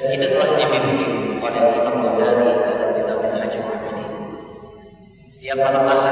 dan kita telah dibimbing oleh Imam Ghazali dalam kitab Minhajul Setiap malam Allah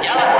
E ela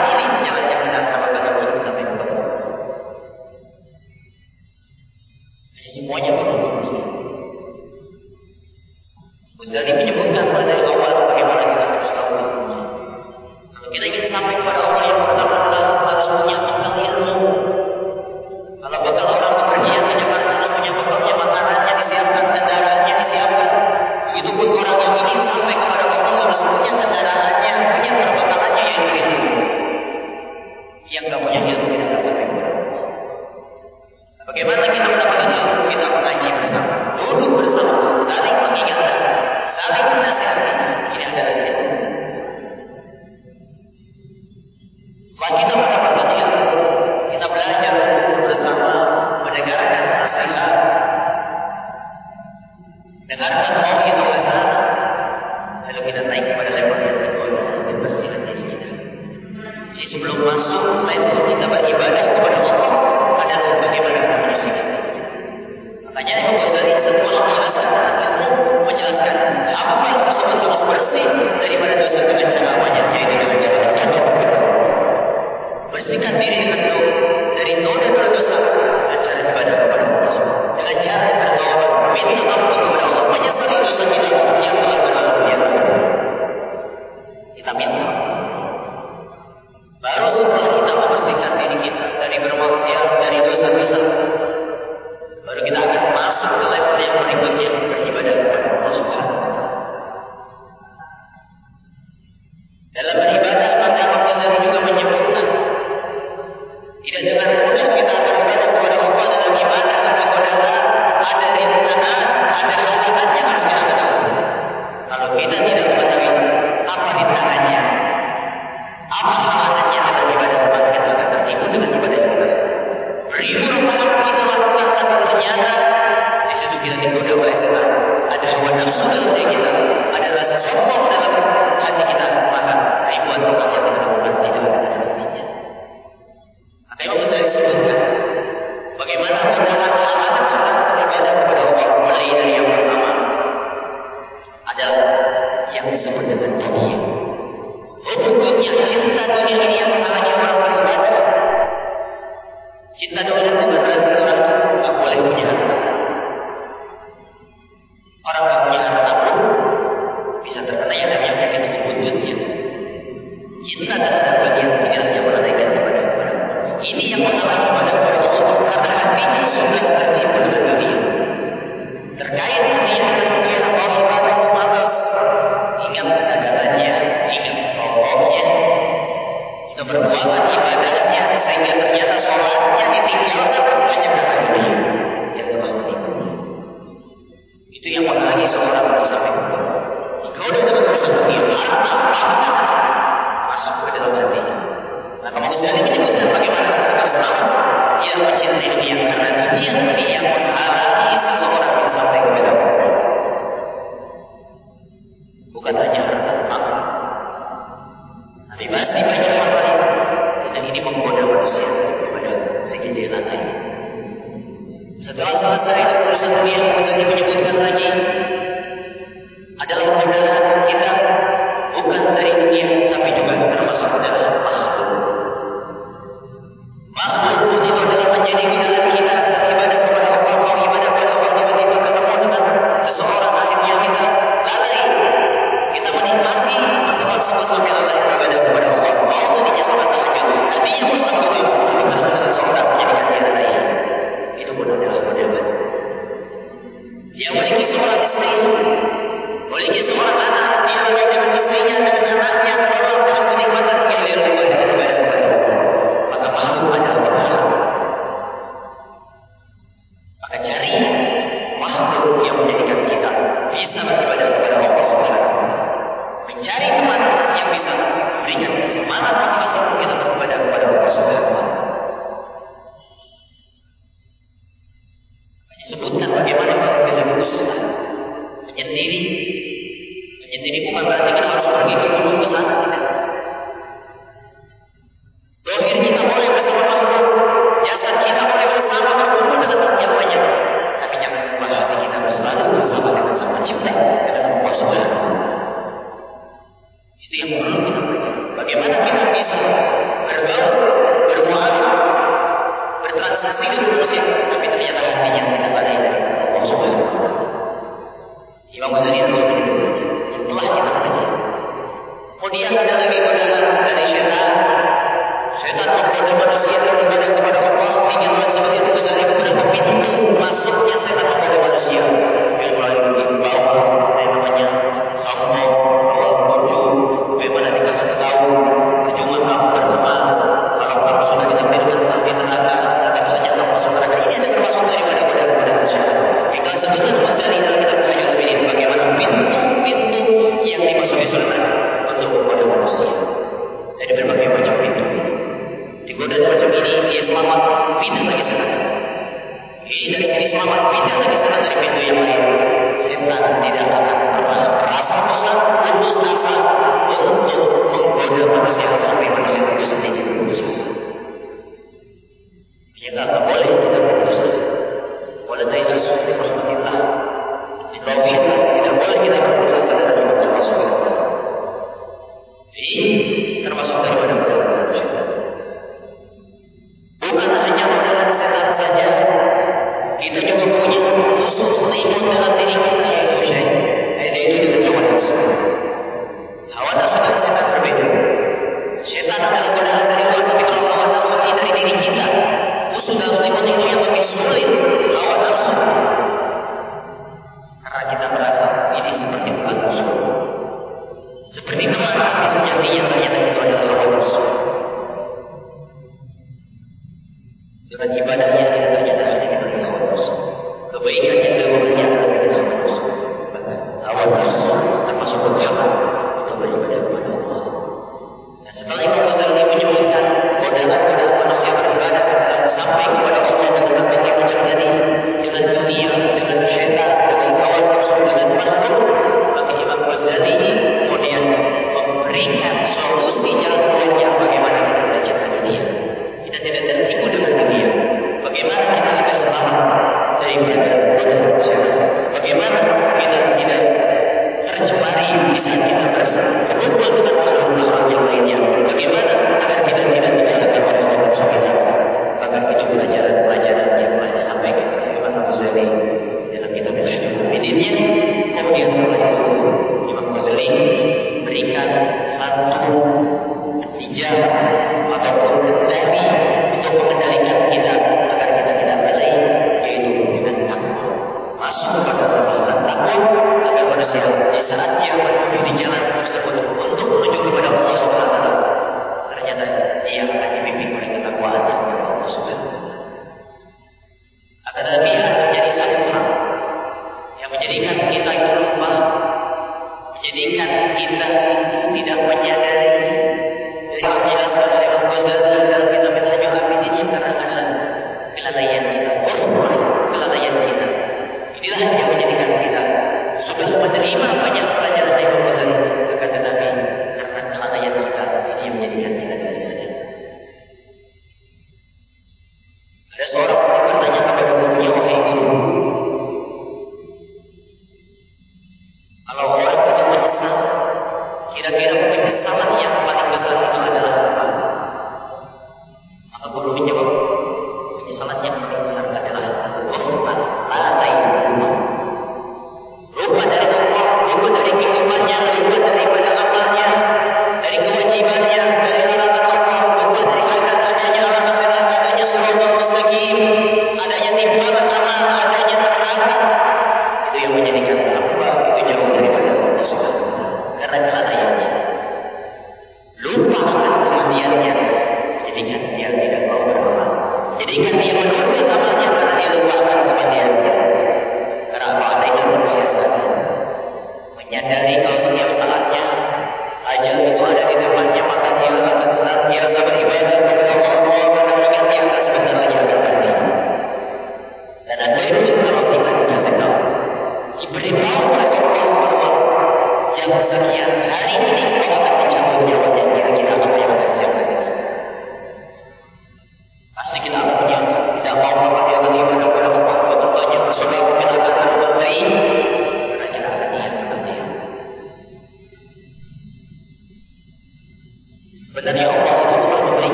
tertidur berpikir, tapi ternyata hatinya tidak lalai dari Allah Subhanahu wa taala.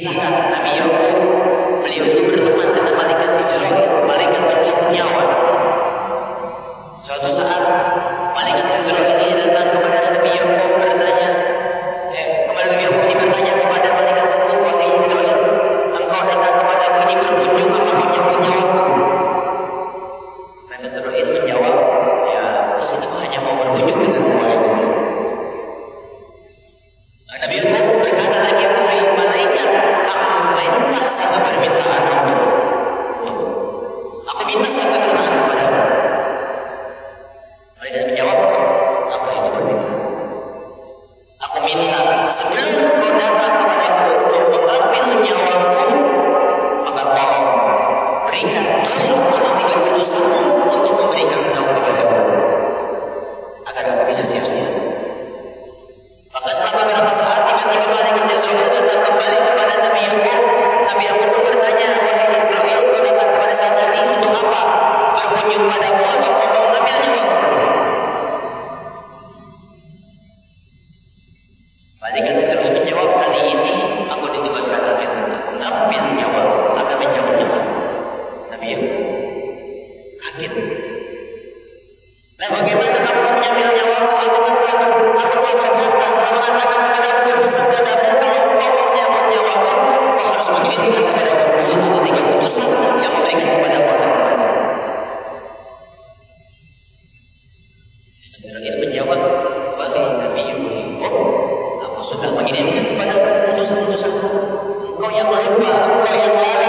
significa Sekarang dia menjawab, Wahai Nabi Ibrahim, aku sudah mengirimkan kepada putusan-putusanku, Engkau yang maha kuasa, engkau yang maha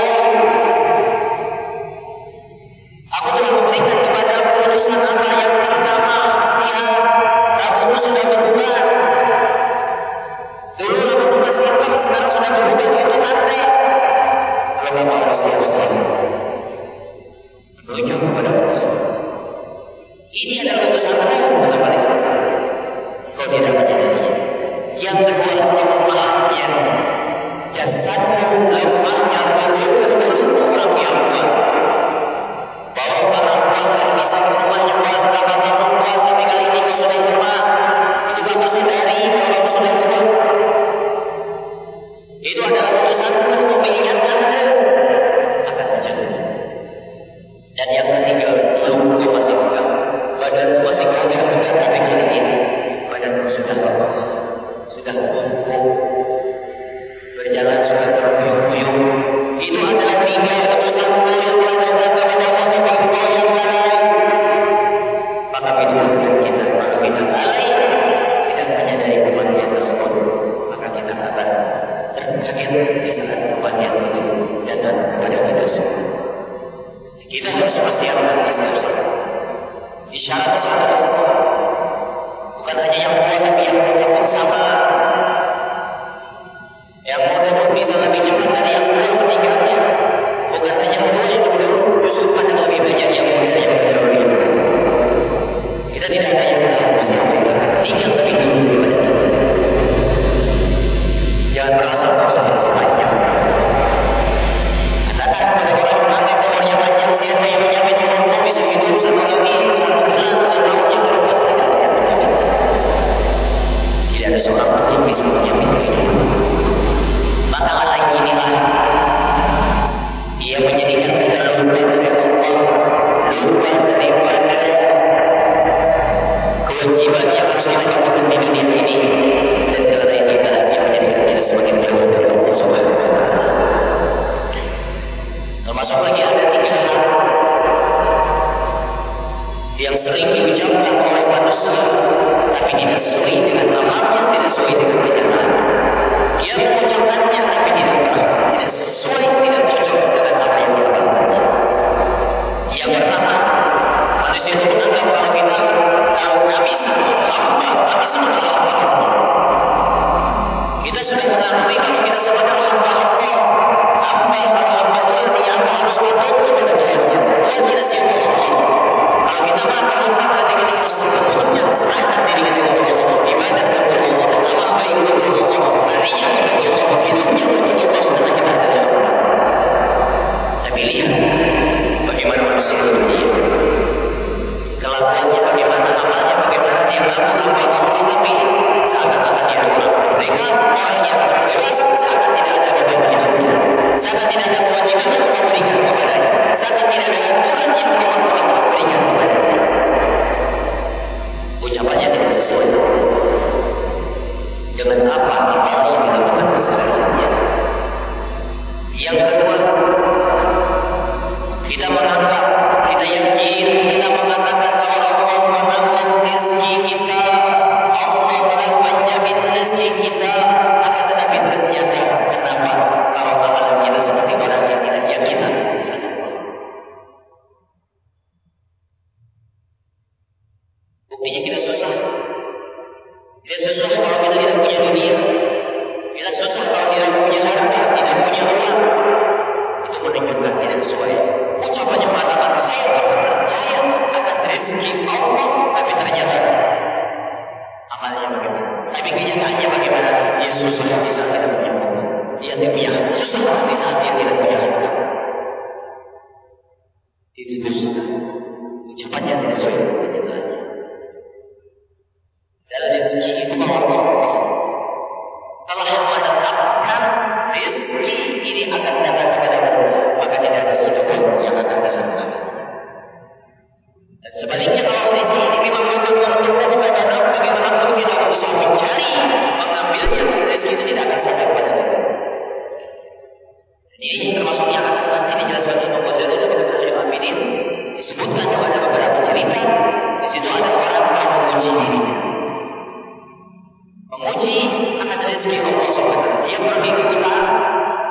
memuji akan rezeki Allah SWT. Yang pergi kita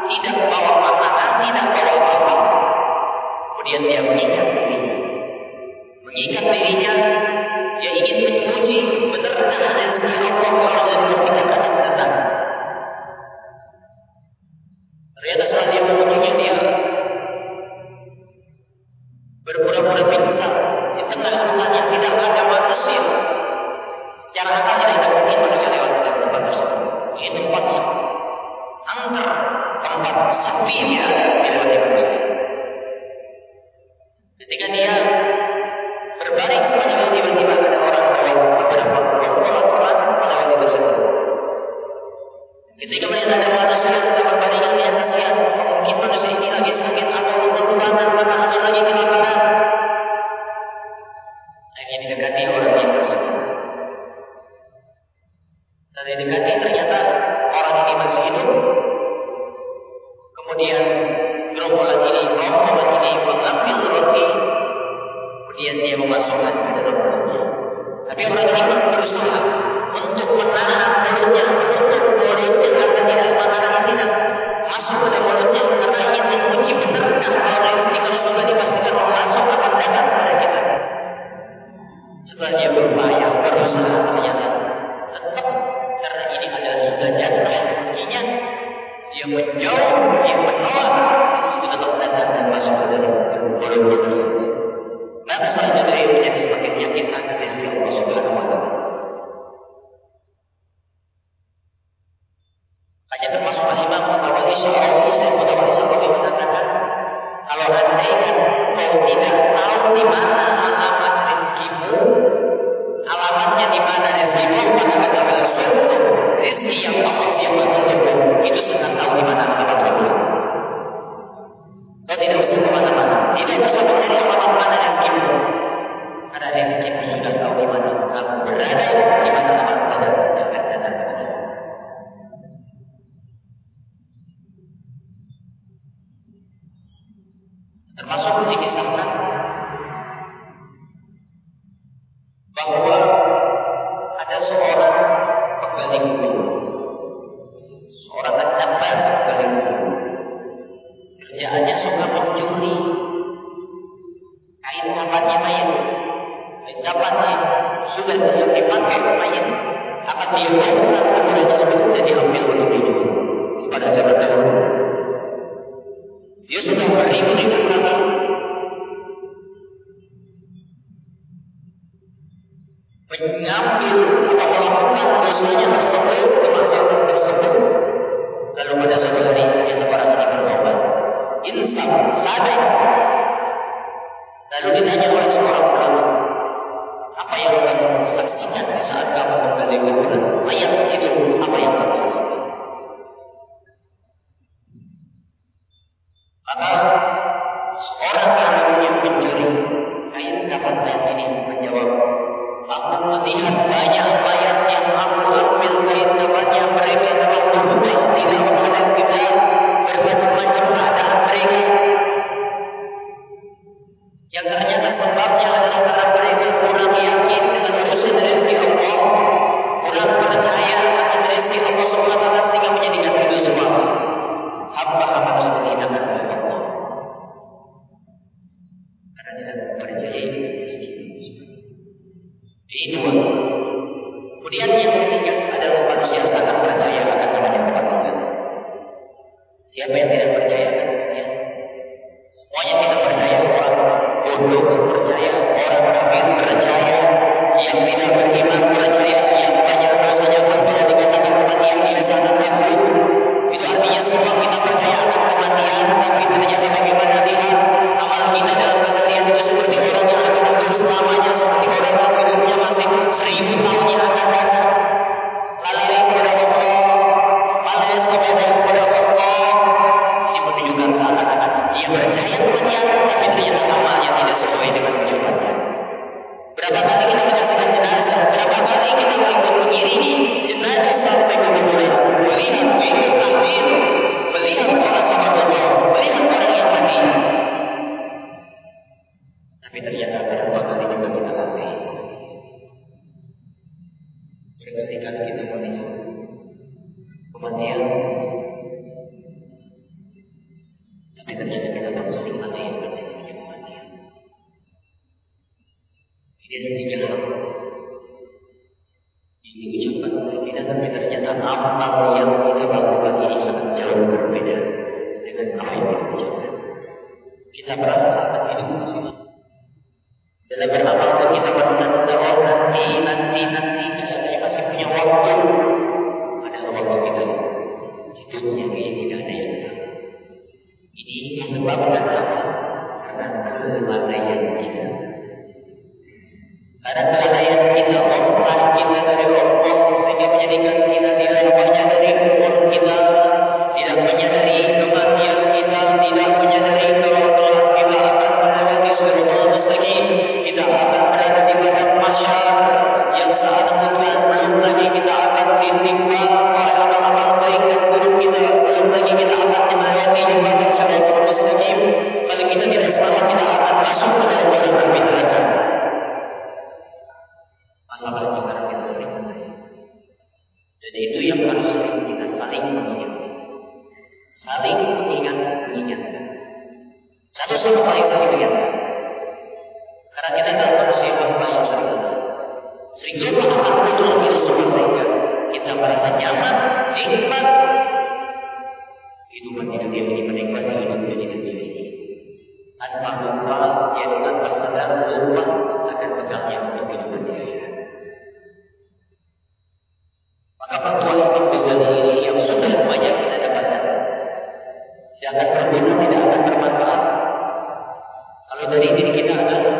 tidak bawa makanan, tidak bawa apa Kemudian dia mengingat Maka faktual itu Ghazali ini yang sudah banyak kita dapatkan. Jangan akan berguna, tidak akan bermanfaat. Kalau dari diri kita ada yang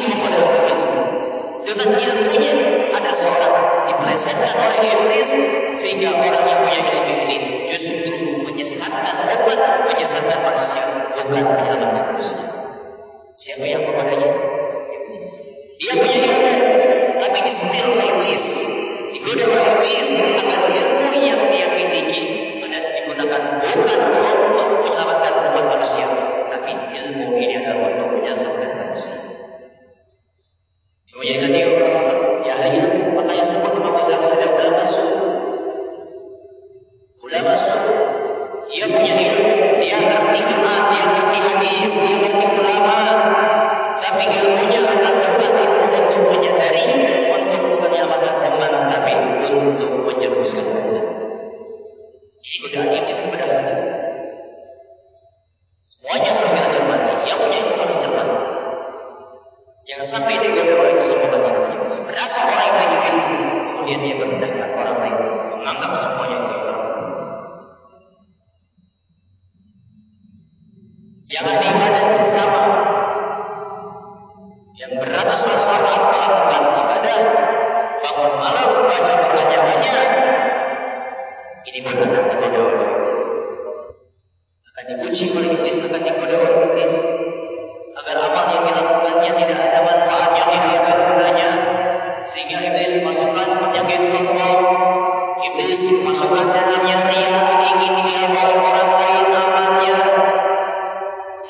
dituliskan oleh orang. Dengan ilmunya ada seorang dipresentasikan oleh iblis sehingga orang yang punya ilmu ini justru menyesatkan umat, menyesatkan manusia, bukan menyelamatkan manusia. Siapa yang kepadanya? Iblis. Dia punya ilmu, tapi disetir oleh iblis. Digoda oleh iblis agar ilmu yang dia miliki digunakan bukan untuk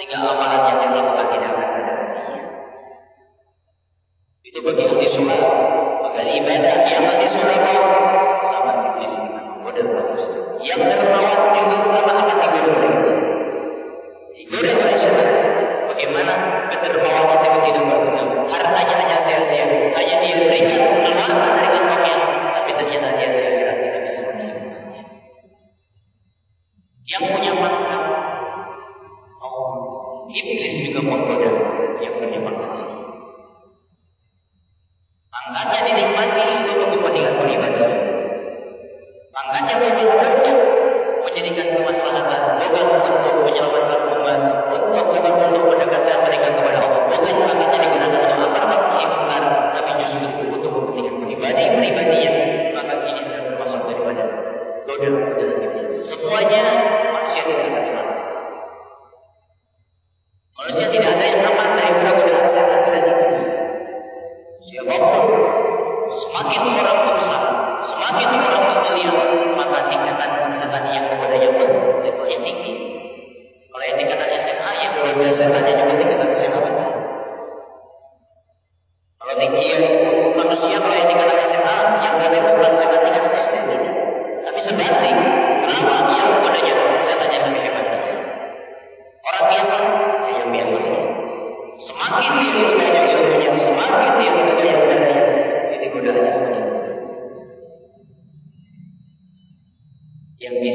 sehingga amalan yang dilakukan tidak akan ada. artinya. Itu bagi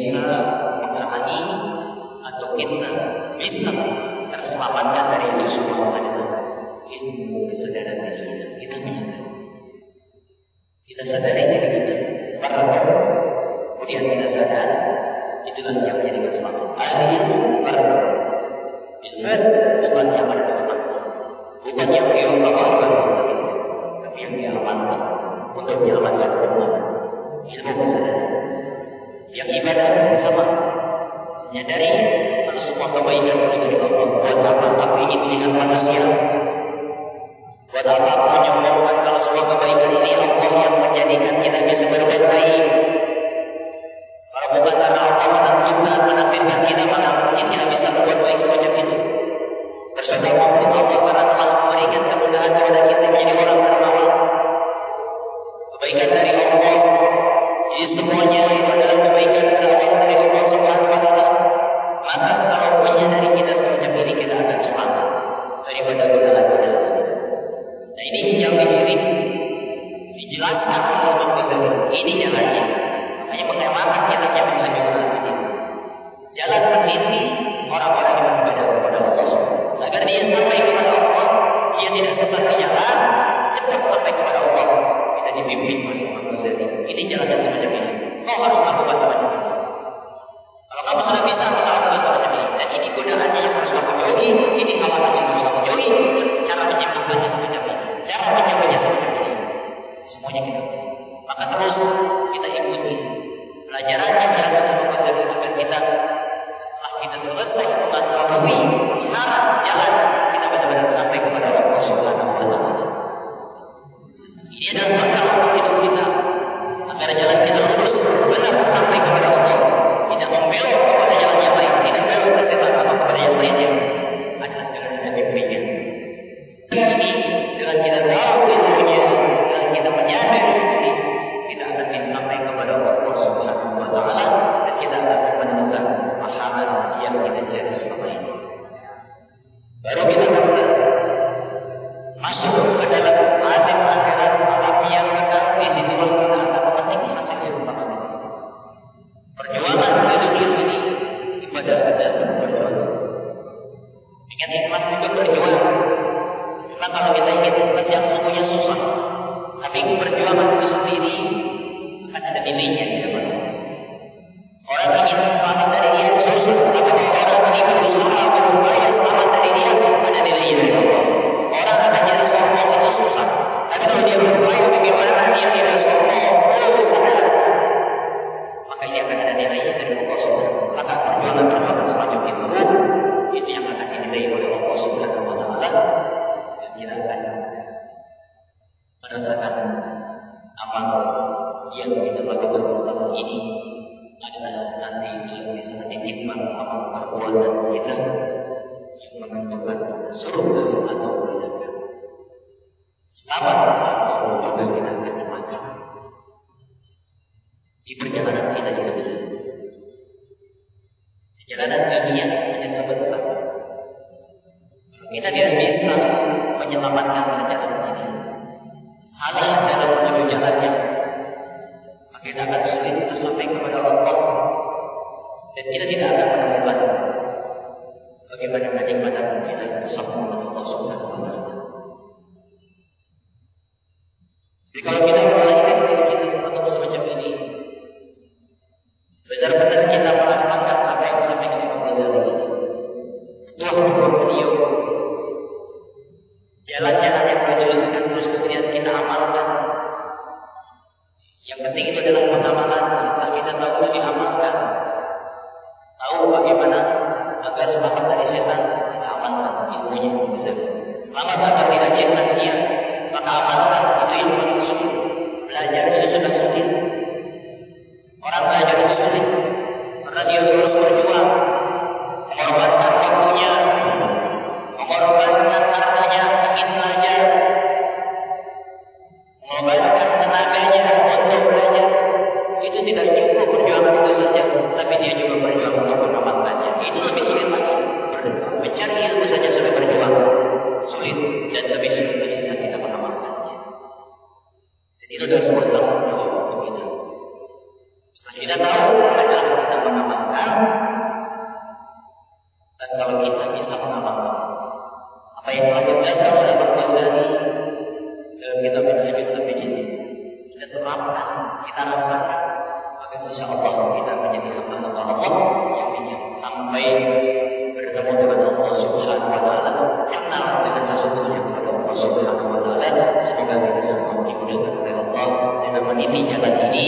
Bisa terani atau kita bisa terselamatkan dari itu semua adalah ilmu kesadaran diri kita. Kita menyadari. Kita sadari diri kita. Barang kemudian kita sadar itulah yang menjadikan selamat. Akhirnya barang ilmu bukan yang ada bukan yang diamalkan tapi yang diamalkan untuk menyelamatkan umat ilmu kesadaran. yang ibadah sama menyadari semua kebaikan itu dari Allah buat apa aku ingin melihat manusia. Buat apa aku menyembuhkan kalau semua kebaikan ini Allah yang menjadikan kita bisa berbuat baik. maka terus kita ikuti pelajaran yang dihasilkan oleh akan kita. Setelah kita selesai mengetahui Amen. tidak bisa mengamalkan. Apa yang telah kita oleh Imam Ghazali dalam eh, kitab Minhajul Abidin kita terapkan, kita rasakan, maka insya Allah kita menjadi hamba-hamba Allah yang ingin sampai bertemu dengan Allah Subhanahu Wa Taala, kenal dengan sesungguhnya kepada Allah Subhanahu Wa Taala. Semoga kita semua dimudahkan oleh Allah dengan meniti jalan ini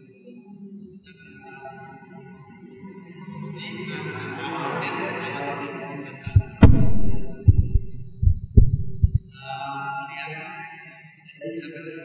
சில பேர்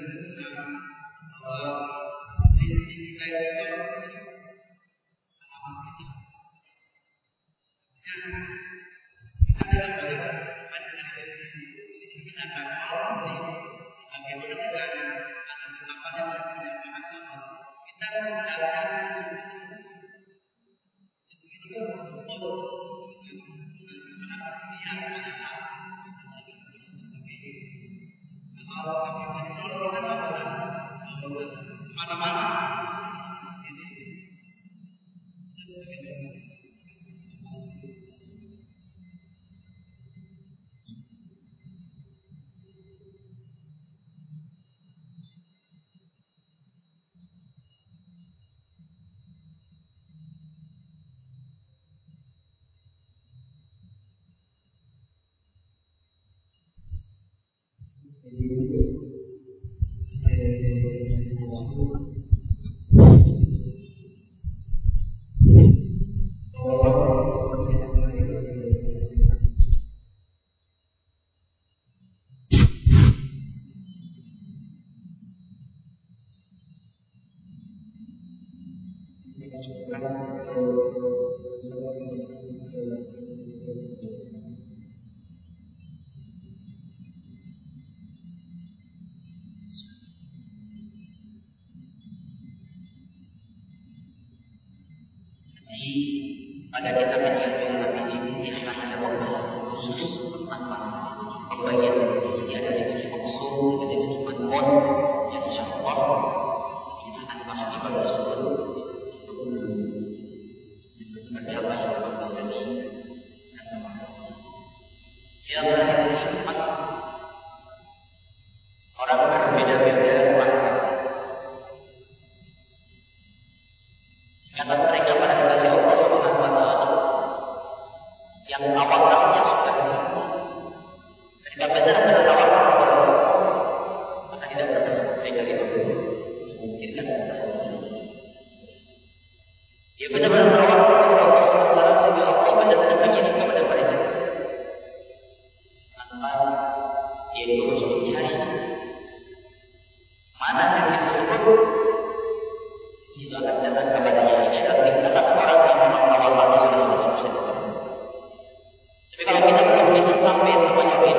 ويتصرف ويحب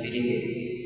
في